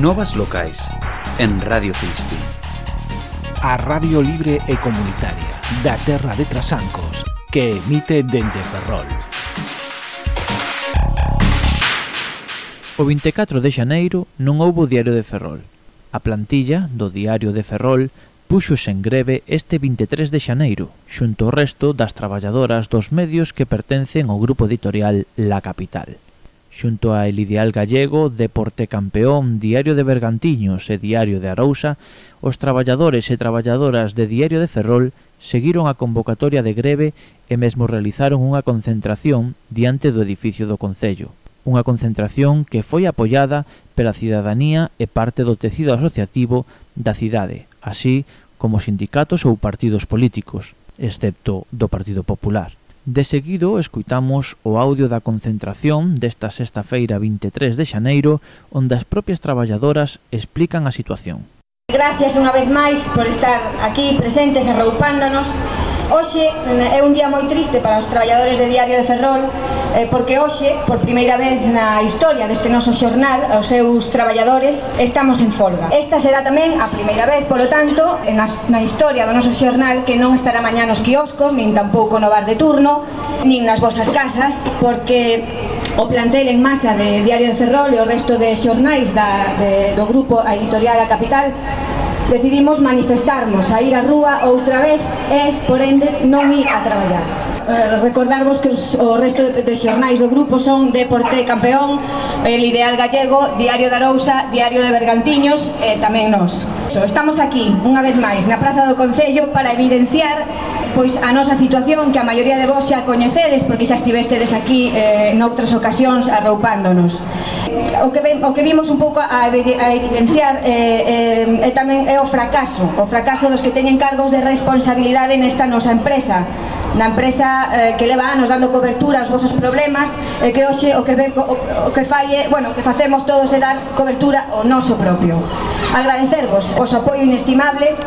Novas locais en Radio Filispín. A Radio Libre e Comunitaria da Terra de Trasancos que emite dende Ferrol. O 24 de xaneiro non houbo Diario de Ferrol. A plantilla do Diario de Ferrol puxose en greve este 23 de xaneiro, xunto ao resto das traballadoras dos medios que pertencen ao grupo editorial La Capital xunto a El Ideal Gallego, Deporte Campeón, Diario de Bergantiños e Diario de Arousa, os traballadores e traballadoras de Diario de Ferrol seguiron a convocatoria de greve e mesmo realizaron unha concentración diante do edificio do Concello. Unha concentración que foi apoiada pela cidadanía e parte do tecido asociativo da cidade, así como sindicatos ou partidos políticos, excepto do Partido Popular. De seguido, escuitamos o audio da concentración desta sexta feira 23 de xaneiro, onde as propias traballadoras explican a situación. Gracias unha vez máis por estar aquí presentes arroupándonos. Hoxe eh, é un día moi triste para os traballadores de Diario de Ferrol eh, porque hoxe, por primeira vez na historia deste noso xornal, os seus traballadores estamos en folga. Esta será tamén a primeira vez, polo tanto, na, na historia do noso xornal que non estará mañá nos quioscos, nin tampouco no bar de turno, nin nas vosas casas, porque o plantel en masa de Diario de Ferrol e o resto de xornais da, de, do grupo editorial A Capital decidimos manifestarnos a ir á rúa outra vez e, por ende, non ir a traballar. Eh, recordarvos que os, o resto de, de xornais do grupo son Deporte Campeón, El Ideal Gallego, Diario de Arousa, Diario de Bergantiños e tamén nós. Estamos aquí, unha vez máis, na Praza do Concello para evidenciar pois a nosa situación que a maioría de vos xa coñecedes porque xa estivestedes aquí eh, noutras ocasións arroupándonos. O que, ven, o que vimos un pouco a, a evidenciar eh, eh, e tamén é o fracaso, o fracaso dos que teñen cargos de responsabilidade nesta nosa empresa, na empresa eh, que leva anos dando cobertura aos vosos problemas e eh, que hoxe o que, ve, o, o que falle, bueno, o que facemos todos é dar cobertura ao noso propio. Agradecervos o apoio inestimable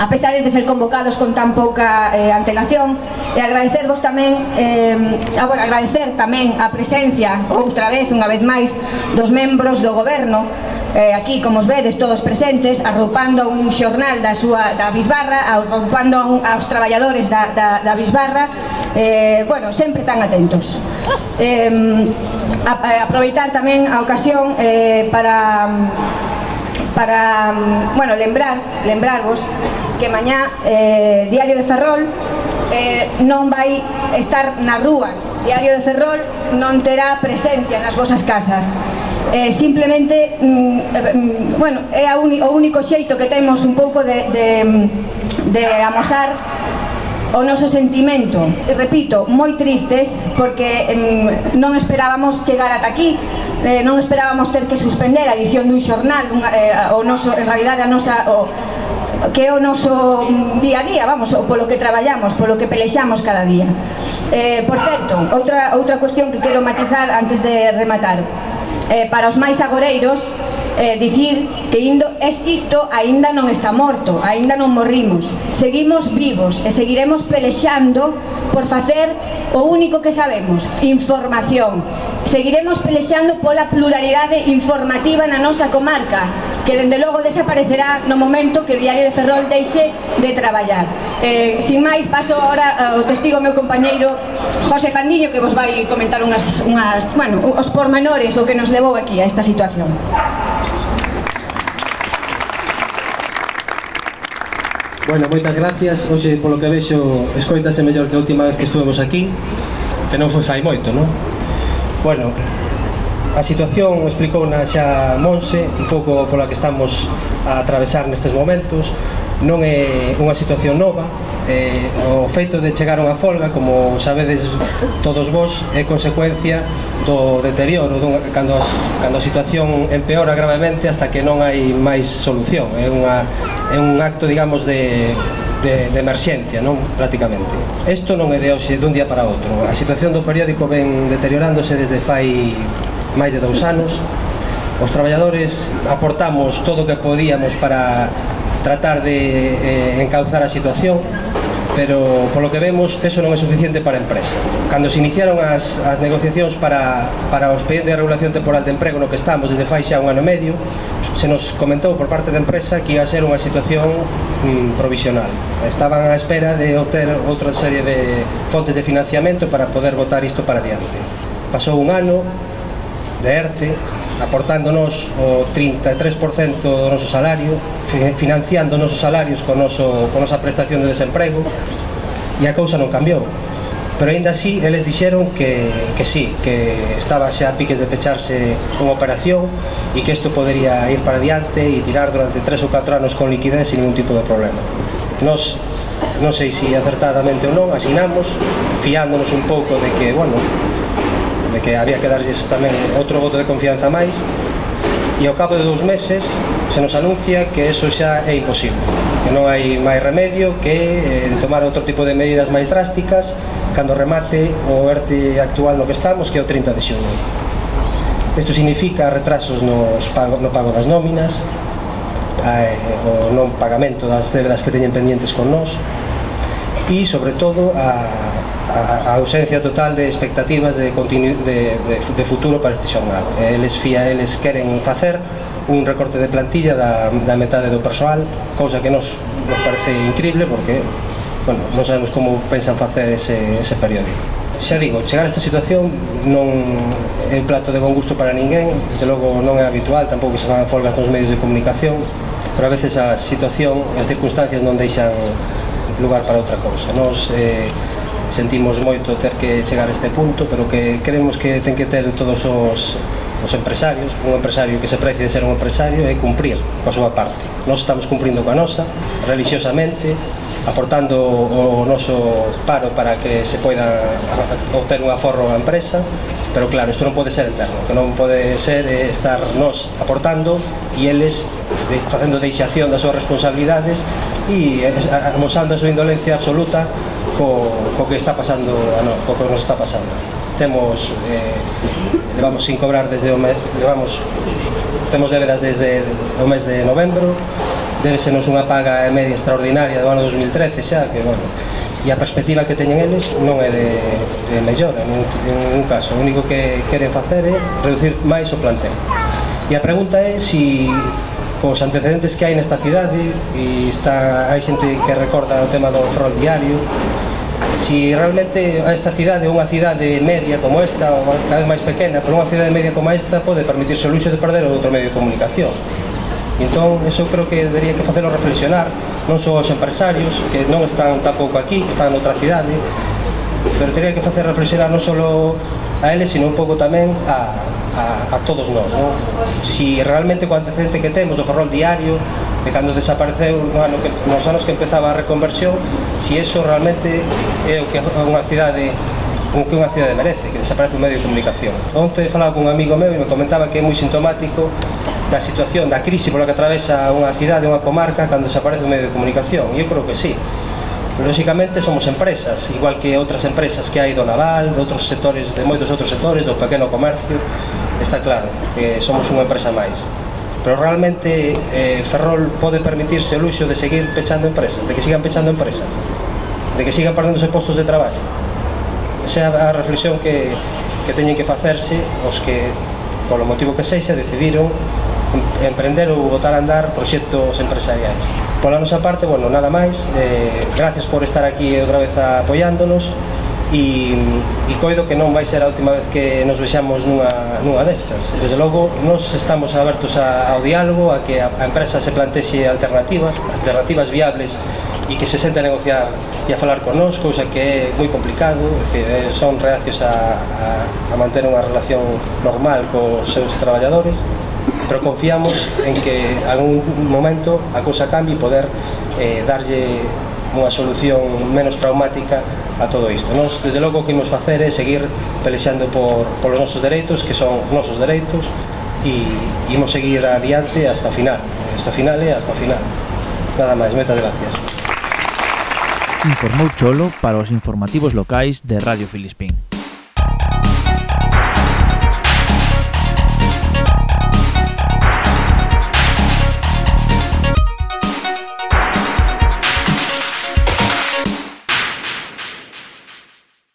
a pesar de ser convocados con tan pouca eh, antelación e agradecervos tamén eh, a, bueno, agradecer tamén a presencia outra vez, unha vez máis dos membros do goberno eh, aquí, como os vedes, todos presentes, arroupando un xornal da súa da Bisbarra, arroupando un, aos traballadores da, da, da Bisbarra, eh, bueno, sempre tan atentos. Eh, a, a, aproveitar tamén a ocasión eh, para para, mm, bueno, lembrar, lembrarvos que mañá eh, Diario de Ferrol eh, non vai estar nas rúas. Diario de Ferrol non terá presencia nas vosas casas. Eh, simplemente, mm, eh, mm, bueno, é a uni, o único xeito que temos un pouco de, de, mm, de amosar o noso sentimento, repito, moi tristes porque mm, non esperábamos chegar ata aquí, eh, non esperábamos ter que suspender a edición dun xornal, unha, eh, o noso, en realidad a nosa, o, que é o noso mm, día a día, vamos, o polo que traballamos, polo que pelexamos cada día. Eh, por certo, outra, outra cuestión que quero matizar antes de rematar. Eh, para os máis agoreiros, eh, dicir que indo, isto aínda non está morto, aínda non morrimos. Seguimos vivos e seguiremos pelexando por facer o único que sabemos, información. Seguiremos pelexando pola pluralidade informativa na nosa comarca, que dende logo desaparecerá no momento que o Diario de Ferrol deixe de traballar. Eh, sin máis, paso ahora ao testigo meu compañeiro José Candiño que vos vai comentar unhas, unhas, bueno, os pormenores o que nos levou aquí a esta situación. Bueno, moitas gracias. Hoxe, polo que vexo, escoitase mellor que a última vez que estuvemos aquí, que non foi fai moito, non? Bueno, a situación explicou na xa Monse, un pouco pola que estamos a atravesar nestes momentos. Non é unha situación nova, eh, o feito de chegar a unha folga, como sabedes todos vos, é consecuencia do deterioro, dun, cando, as, cando a situación empeora gravemente hasta que non hai máis solución. É, unha, é un acto, digamos, de, de, de emerxencia, non? Prácticamente. Isto non é de hoxe dun día para outro. A situación do periódico ven deteriorándose desde fai máis de dous anos. Os traballadores aportamos todo o que podíamos para tratar de eh, encauzar a situación pero polo que vemos eso non é suficiente para a empresa. Cando se iniciaron as, as negociacións para, para o expediente de regulación temporal de emprego no que estamos desde fai xa un ano e medio, se nos comentou por parte da empresa que ia ser unha situación mm, provisional. Estaban á espera de obter outra serie de fontes de financiamento para poder votar isto para diante. Pasou un ano de ERTE, aportándonos o 33% do noso salario, financiando os nosos salarios con, noso, con nosa prestación de desemprego, e a cousa non cambiou. Pero aínda así, eles dixeron que, que sí, que estaba xa a piques de pecharse unha operación e que isto podería ir para diante e tirar durante 3 ou 4 anos con liquidez sin ningún tipo de problema. Nos non sei se acertadamente ou non, asinamos, fiándonos un pouco de que, bueno, de que había que darlles tamén outro voto de confianza máis. E ao cabo de dous meses se nos anuncia que eso xa é imposible que non hai máis remedio que eh, tomar outro tipo de medidas máis drásticas cando remate o ERTE actual no que estamos que é o 30 de xunio. Isto significa retrasos nos pago, no pago das nóminas eh, o non pagamento das débeda que teñen pendientes con nós e, sobre todo, a, a, a ausencia total de expectativas de, continu, de, de, de futuro para este xornal. Eles, fía, eles queren facer un recorte de plantilla da, da metade do persoal, cousa que nos, nos parece increíble porque bueno, non sabemos como pensan facer ese, ese periódico xa digo, chegar a esta situación non é un plato de bon gusto para ninguén, desde logo non é habitual, tampouco se fan folgas nos medios de comunicación, pero a veces a situación, as circunstancias non deixan lugar para outra cousa. Nos eh, sentimos moito ter que chegar a este punto, pero que creemos que ten que ter todos os, os empresarios, un empresario que se precie de ser un empresario é cumprir coa súa parte. Nos estamos cumprindo coa nosa, religiosamente, aportando o noso paro para que se poida obter un aforro á empresa, pero claro, isto non pode ser eterno, que non pode ser estar nós aportando e eles facendo deixación das súas responsabilidades e eh, amosando a súa indolencia absoluta co, co que está pasando, ah, ano, co que nos está pasando. Temos, eh, levamos sin cobrar desde o mes, levamos, temos débedas desde o mes de novembro, débesenos unha paga media extraordinaria do ano 2013 xa, que bueno, e a perspectiva que teñen eles non é de, de mellora en, en ningún caso, o único que queren facer é reducir máis o plantel. E a pregunta é se si cos antecedentes que hai nesta cidade e está, hai xente que recorda o tema do diario. Si realmente esta cidade unha cidade media como esta ou cada vez máis pequena pero unha cidade media como esta pode permitirse o luxo de perder outro medio de comunicación. E entón eso creo que debería que facelo reflexionar. Non só os empresarios que non están tampouco aquí, que están noutra cidade pero teria que facer reflexionar non só a eles, sino un pouco tamén a, a, a todos nós non? si realmente o antecedente que temos do ferrol diario de cando desapareceu no ano que, nos anos que empezaba a reconversión si eso realmente é o que unha cidade o que unha cidade merece, que desaparece o medio de comunicación. Onte falaba cun amigo meu e me comentaba que é moi sintomático da situación, da crise pola que atravesa unha cidade, unha comarca, cando desaparece o medio de comunicación. E eu creo que sí. Lóxicamente somos empresas, igual que outras empresas que hai do naval, de outros sectores, de moitos outros sectores, do pequeno comercio, está claro que somos unha empresa máis. Pero realmente eh, Ferrol pode permitirse o luxo de seguir pechando empresas, de que sigan pechando empresas, de que sigan perdéndose postos de traballo. Esa é a reflexión que, que teñen que facerse os que, polo motivo que sexa, decidiron emprender ou botar a andar proxectos empresariais. Pola nosa parte, bueno, nada máis. Eh, gracias por estar aquí outra vez apoiándonos e, e coido que non vai ser a última vez que nos vexamos nunha, nunha destas. Desde logo, nos estamos abertos a, ao diálogo, a que a, a empresa se plantexe alternativas, alternativas viables e que se sente a negociar e a falar con nós, cousa que é moi complicado, que eh, son reacios a, a, a manter unha relación normal cos seus traballadores, pero confiamos en que algún momento a cousa cambie e poder eh, darlle unha solución menos traumática a todo isto. Nos, desde logo, o que imos facer é seguir pelexando por, polos nosos dereitos, que son nosos dereitos, e imos seguir adiante hasta o final. Hasta o final e hasta o final. Nada máis, metas gracias. Informou Cholo para os informativos locais de Radio Filispín.